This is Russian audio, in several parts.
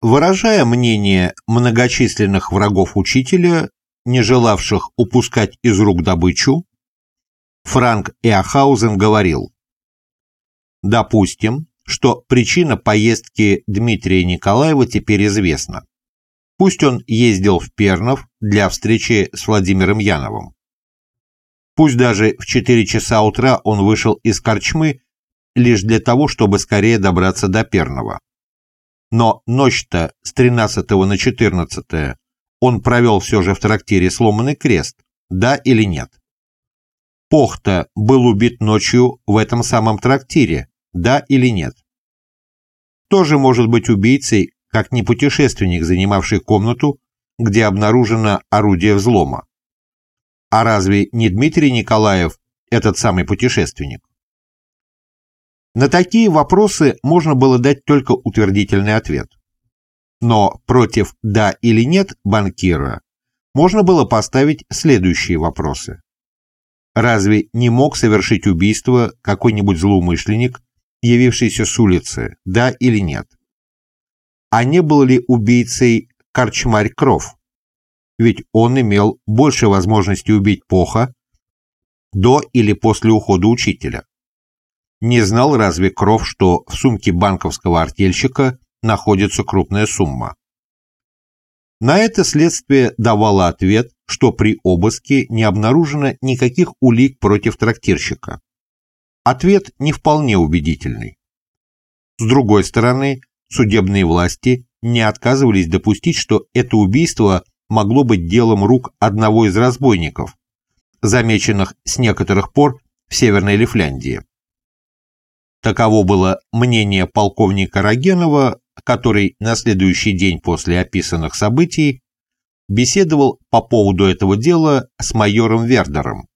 Выражая мнение многочисленных врагов учителя, не желавших упускать из рук добычу, Франк Эохаузен говорил, «Допустим, что причина поездки Дмитрия Николаева теперь известна. Пусть он ездил в Пернов для встречи с Владимиром Яновым. Пусть даже в 4 часа утра он вышел из корчмы лишь для того, чтобы скорее добраться до Пернова. Но ночь-то с 13 на 14 он провел все же в трактире «Сломанный крест», да или нет? Похта был убит ночью в этом самом трактире, да или нет? Тоже может быть убийцей, как не путешественник, занимавший комнату, где обнаружено орудие взлома. А разве не Дмитрий Николаев этот самый путешественник? На такие вопросы можно было дать только утвердительный ответ. Но против «да» или «нет» банкира можно было поставить следующие вопросы. Разве не мог совершить убийство какой-нибудь злоумышленник, явившийся с улицы, да или нет? А не был ли убийцей Корчмарь Кров? Ведь он имел больше возможности убить Поха до или после ухода учителя. Не знал разве Кров, что в сумке банковского артельщика находится крупная сумма? На это следствие давало ответ, что при обыске не обнаружено никаких улик против трактирщика. Ответ не вполне убедительный. С другой стороны, судебные власти не отказывались допустить, что это убийство могло быть делом рук одного из разбойников, замеченных с некоторых пор в Северной Лифляндии. Таково было мнение полковника Рогенова, который на следующий день после описанных событий беседовал по поводу этого дела с майором Вердером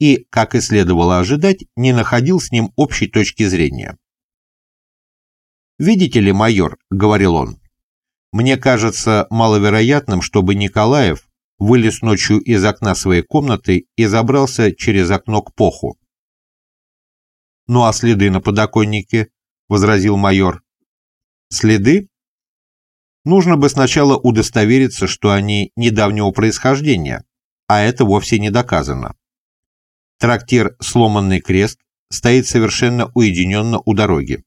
и, как и следовало ожидать, не находил с ним общей точки зрения. «Видите ли, майор», — говорил он, — «мне кажется маловероятным, чтобы Николаев вылез ночью из окна своей комнаты и забрался через окно к Поху. «Ну а следы на подоконнике?» — возразил майор. «Следы?» Нужно бы сначала удостовериться, что они недавнего происхождения, а это вовсе не доказано. Трактир «Сломанный крест» стоит совершенно уединенно у дороги.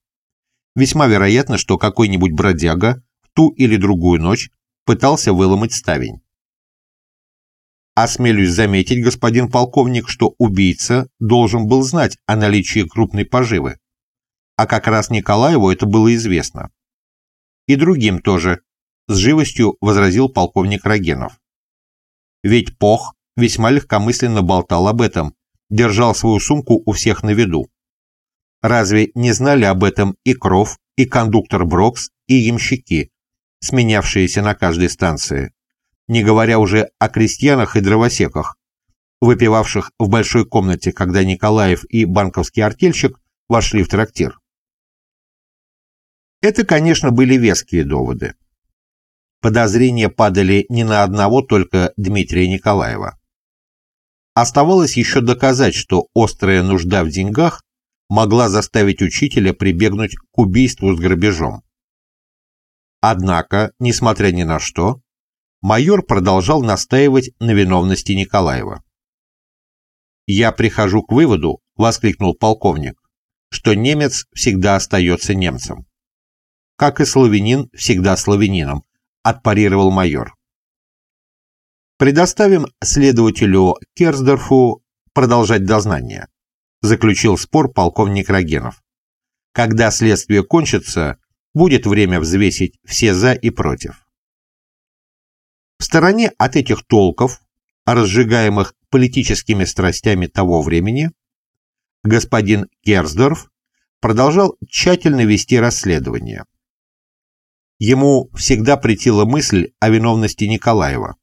Весьма вероятно, что какой-нибудь бродяга ту или другую ночь пытался выломать ставень. Осмелюсь заметить, господин полковник, что убийца должен был знать о наличии крупной поживы. А как раз Николаеву это было известно. И другим тоже, с живостью возразил полковник Рогенов. Ведь Пох весьма легкомысленно болтал об этом, держал свою сумку у всех на виду. Разве не знали об этом и Кров, и кондуктор Брокс, и ямщики, сменявшиеся на каждой станции? Не говоря уже о крестьянах и дровосеках, выпивавших в большой комнате, когда Николаев и банковский артельщик вошли в трактир. Это, конечно, были веские доводы. Подозрения падали не на одного только Дмитрия Николаева. Оставалось еще доказать, что острая нужда в деньгах могла заставить учителя прибегнуть к убийству с грабежом. Однако, несмотря ни на что, майор продолжал настаивать на виновности Николаева. «Я прихожу к выводу», — воскликнул полковник, «что немец всегда остается немцем». «Как и славянин всегда славянином», — отпарировал майор. «Предоставим следователю Керсдорфу продолжать дознание», — заключил спор полковник Рогенов. «Когда следствие кончится, будет время взвесить все «за» и «против». В стороне от этих толков, разжигаемых политическими страстями того времени, господин Керсдорф продолжал тщательно вести расследование. Ему всегда претила мысль о виновности Николаева.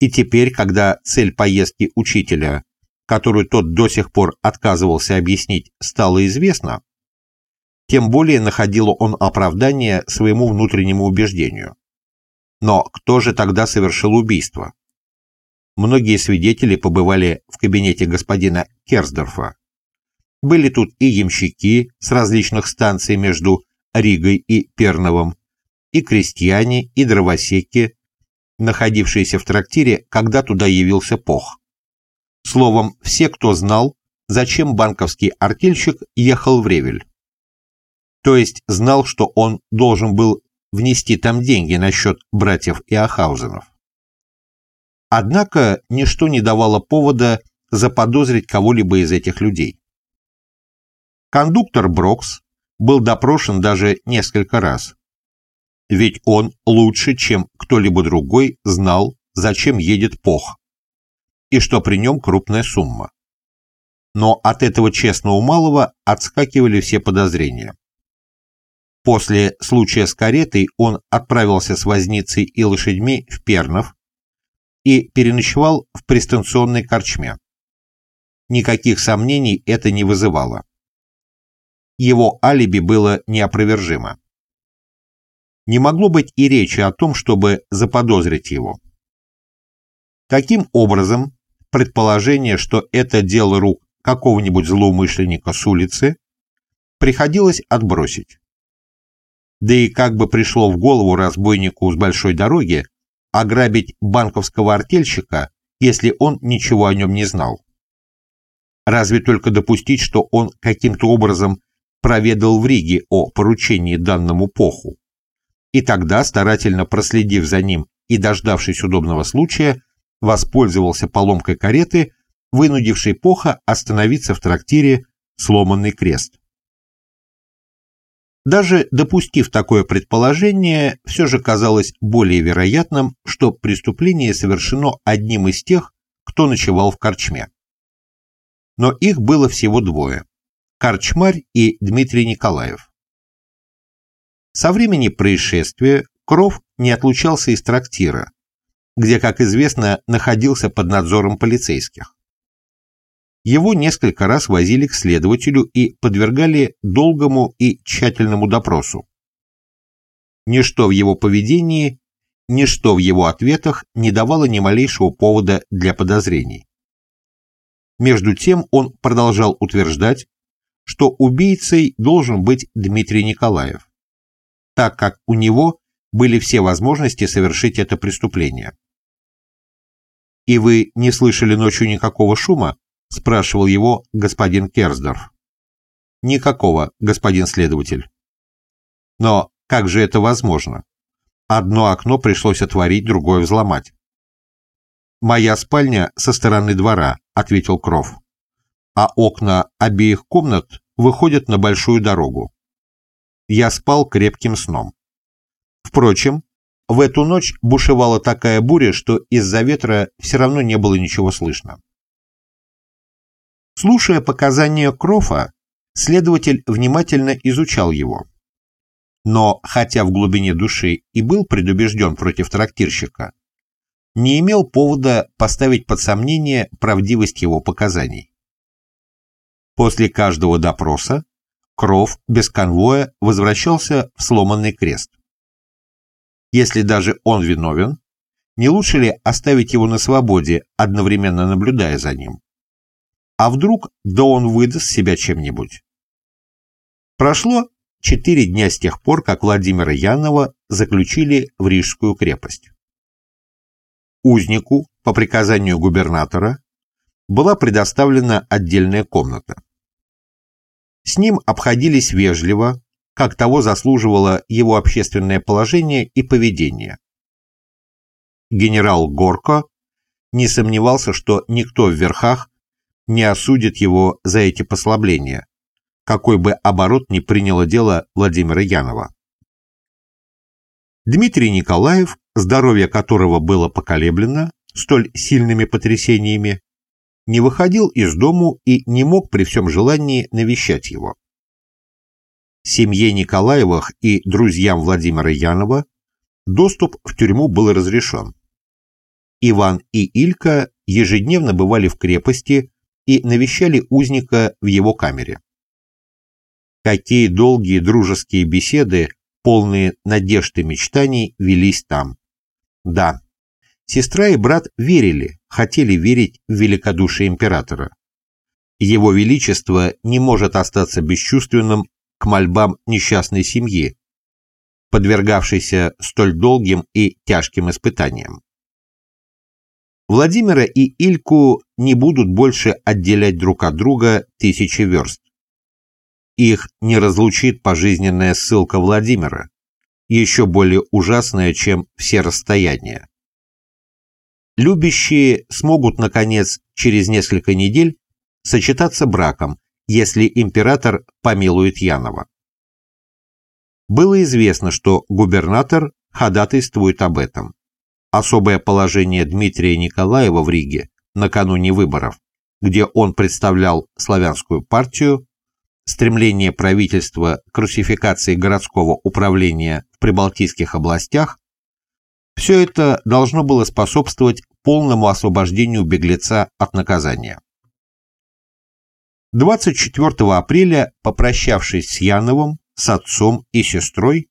И теперь, когда цель поездки учителя, которую тот до сих пор отказывался объяснить, стала известна, тем более находил он оправдание своему внутреннему убеждению. Но кто же тогда совершил убийство? Многие свидетели побывали в кабинете господина Керсдорфа. Были тут и ямщики с различных станций между Ригой и Перновым, и крестьяне, и дровосеки, находившиеся в трактире, когда туда явился Пох. Словом, все, кто знал, зачем банковский артельщик ехал в Ревель. То есть знал, что он должен был внести там деньги на счет братьев Иохаузенов. Однако ничто не давало повода заподозрить кого-либо из этих людей. Кондуктор Брокс был допрошен даже несколько раз. Ведь он лучше, чем кто-либо другой, знал, зачем едет Пох, и что при нем крупная сумма. Но от этого честного малого отскакивали все подозрения. После случая с каретой он отправился с возницей и лошадьми в Пернов и переночевал в пристанционной корчме. Никаких сомнений это не вызывало. Его алиби было неопровержимо. Не могло быть и речи о том, чтобы заподозрить его. Таким образом, предположение, что это дело рук какого-нибудь злоумышленника с улицы, приходилось отбросить. Да и как бы пришло в голову разбойнику с большой дороги ограбить банковского артельщика, если он ничего о нем не знал? Разве только допустить, что он каким-то образом проведал в Риге о поручении данному Поху. И тогда, старательно проследив за ним и дождавшись удобного случая, воспользовался поломкой кареты, вынудившей Поха остановиться в трактире «Сломанный крест». Даже допустив такое предположение, все же казалось более вероятным, что преступление совершено одним из тех, кто ночевал в корчме. Но их было всего двое – Корчмарь и Дмитрий Николаев. Со времени происшествия Кров не отлучался из трактира, где, как известно, находился под надзором полицейских. Его несколько раз возили к следователю и подвергали долгому и тщательному допросу. Ничто в его поведении, ничто в его ответах не давало ни малейшего повода для подозрений. Между тем он продолжал утверждать, что убийцей должен быть Дмитрий Николаев, так как у него были все возможности совершить это преступление. «И вы не слышали ночью никакого шума?» — спрашивал его господин Керсдорф. «Никакого, господин следователь». «Но как же это возможно? Одно окно пришлось отворить, другое взломать». «Моя спальня со стороны двора», — ответил Кров. «А окна обеих комнат выходят на большую дорогу. Я спал крепким сном. Впрочем, в эту ночь бушевала такая буря, что из-за ветра все равно не было ничего слышно. Слушая показания Крофа, следователь внимательно изучал его. Но, хотя в глубине души и был предубежден против трактирщика, не имел повода поставить под сомнение правдивость его показаний. После каждого допроса Кров без конвоя возвращался в сломанный крест. Если даже он виновен, не лучше ли оставить его на свободе, одновременно наблюдая за ним? А вдруг да он выдаст себя чем-нибудь? Прошло четыре дня с тех пор, как Владимира Янова заключили в Рижскую крепость. Узнику, по приказанию губернатора, была предоставлена отдельная комната. С ним обходились вежливо, как того заслуживало его общественное положение и поведение. Генерал Горко не сомневался, что никто в верхах не осудит его за эти послабления, какой бы оборот ни приняло дело Владимира Янова. Дмитрий Николаев, здоровье которого было поколеблено столь сильными потрясениями, не выходил из дому и не мог при всем желании навещать его. Семье Николаевых и друзьям Владимира Янова доступ в тюрьму был разрешен. Иван и Илька ежедневно бывали в крепости и навещали узника в его камере. Какие долгие дружеские беседы, полные надежд и мечтаний, велись там. Да, сестра и брат верили, хотели верить в великодушие императора. Его Величество не может остаться бесчувственным к мольбам несчастной семьи, подвергавшийся столь долгим и тяжким испытаниям. Владимира и Ильку не будут больше отделять друг от друга тысячи верст. Их не разлучит пожизненная ссылка Владимира, еще более ужасная, чем все расстояния. Любящие смогут, наконец, через несколько недель сочетаться браком, если император помилует Янова. Было известно, что губернатор ходатайствует об этом. Особое положение Дмитрия Николаева в Риге накануне выборов, где он представлял славянскую партию, стремление правительства к русификации городского управления в прибалтийских областях, все это должно было способствовать полному освобождению беглеца от наказания. 24 апреля, попрощавшись с Яновым, с отцом и сестрой,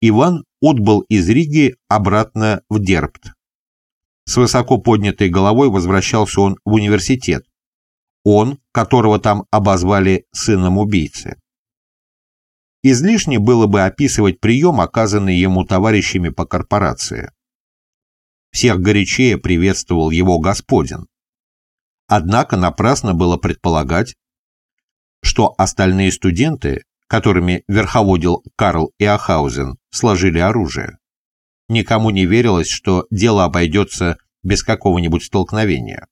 Иван отбыл из Риги обратно в Дербт. С высоко поднятой головой возвращался он в университет, он, которого там обозвали сыном убийцы. Излишне было бы описывать прием, оказанный ему товарищами по корпорации. Всех горячее приветствовал его господин. Однако напрасно было предполагать, что остальные студенты, которыми верховодил Карл Иохаузен, сложили оружие. Никому не верилось, что дело обойдется без какого-нибудь столкновения.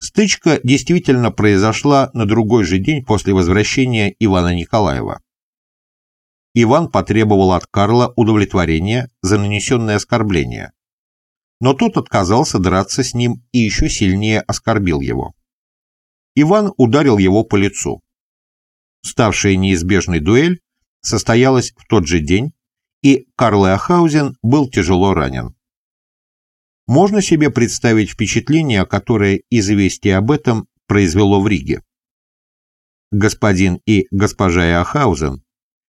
Стычка действительно произошла на другой же день после возвращения Ивана Николаева. Иван потребовал от Карла удовлетворения за нанесенное оскорбление, но тот отказался драться с ним и еще сильнее оскорбил его. Иван ударил его по лицу. Ставшая неизбежной дуэль состоялась в тот же день, и Карл Эохаузен был тяжело ранен. Можно себе представить впечатление, которое известие об этом произвело в Риге. Господин и госпожа Эохаузен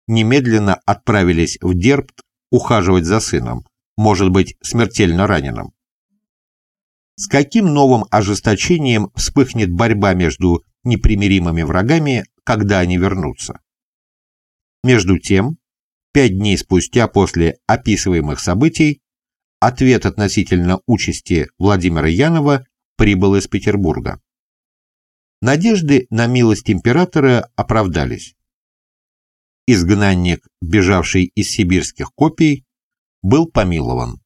немедленно отправились в Дербт ухаживать за сыном, может быть, смертельно раненым. С каким новым ожесточением вспыхнет борьба между непримиримыми врагами, когда они вернутся? Между тем, пять дней спустя после описываемых событий, ответ относительно участи Владимира Янова прибыл из Петербурга. Надежды на милость императора оправдались. Изгнанник, бежавший из сибирских копий, был помилован.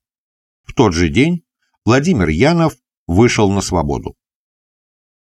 В тот же день Владимир Янов вышел на свободу.